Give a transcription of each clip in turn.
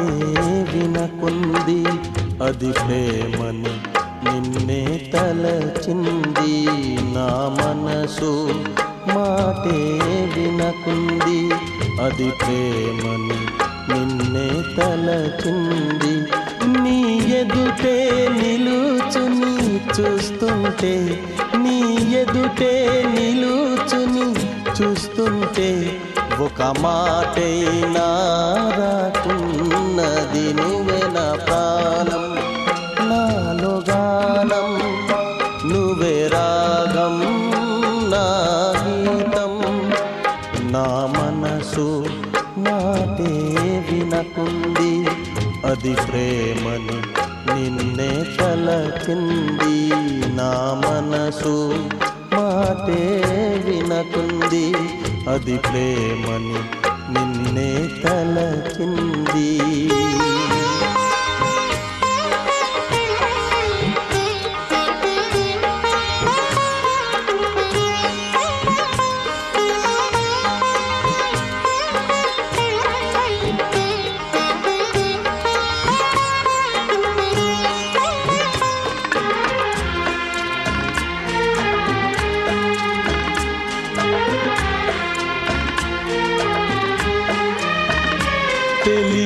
మాటే వినకుంది అది ప్రేమని నిన్నే తలచింది. నా మనసు మాటే వినకుంది అది ప్రేమని నిన్నే తలచింది. నీ ఎదుటే నిలుచుని చూస్తుంటే నీ ఎదుటే నిలుచుని చూస్తుంటే ఒక మాటైనా రాకున్నది నువ్వే నా ప్రాణం నాలో గానం నువ్వే రాగం నా గీతం. నా మనసు మాటే వినకుంది అది ప్రేమను నిన్నే తలచింది నా మనసు మాటే వినకుంది అది ప్రేమని నిన్నే తలచింది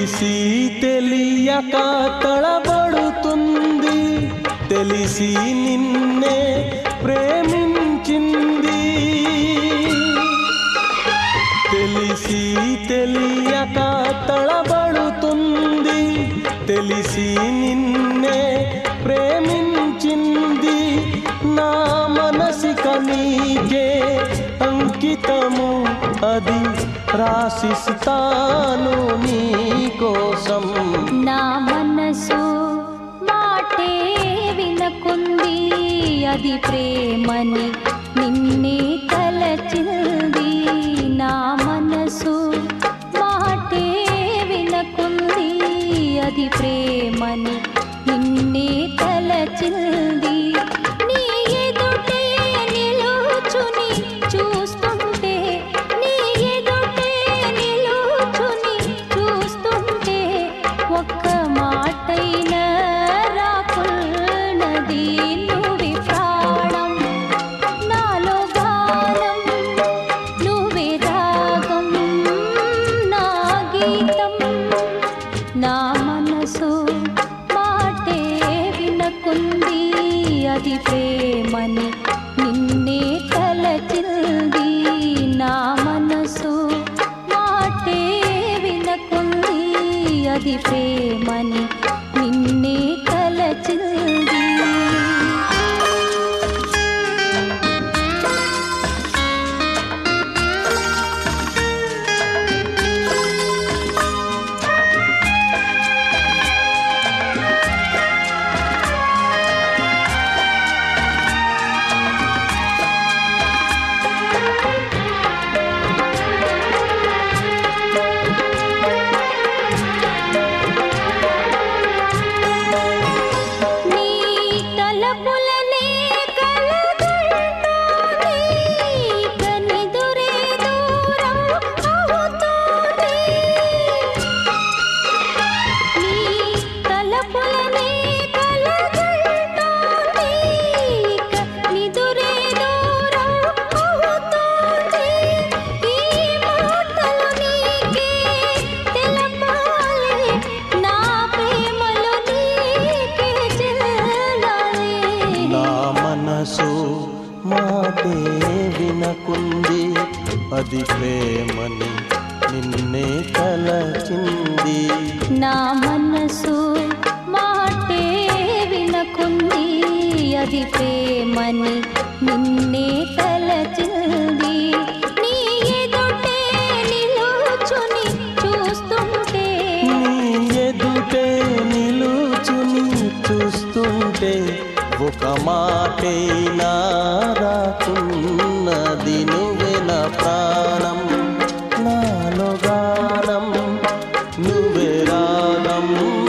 తెలిసి తెలియక తడబడుతుంది. తెలిసి నిన్నే ప్రేమించింది. తెలిసి తెలియక తడబడుతుంది. తెలిసి నిన్నే ప్రేమించింది. నా మనసిక నీకే అంకితము. అది రాసిస్తాను. प्रेमनि ప్రేమని నిన్నే తలచింది నా మనసు. మాటే వినకుంది అది ప్రేమని మనసు మాటే వినకుంది. అది ప్రేమని నిన్నే తలచింది. నా మనసు మాటే వినకుంది. అది ప్రేమని నిన్నే ఒక మాటైనా రాకున్నది నువ్వెన ప్రాణం. నాలుగానం నువ్వే రాగం.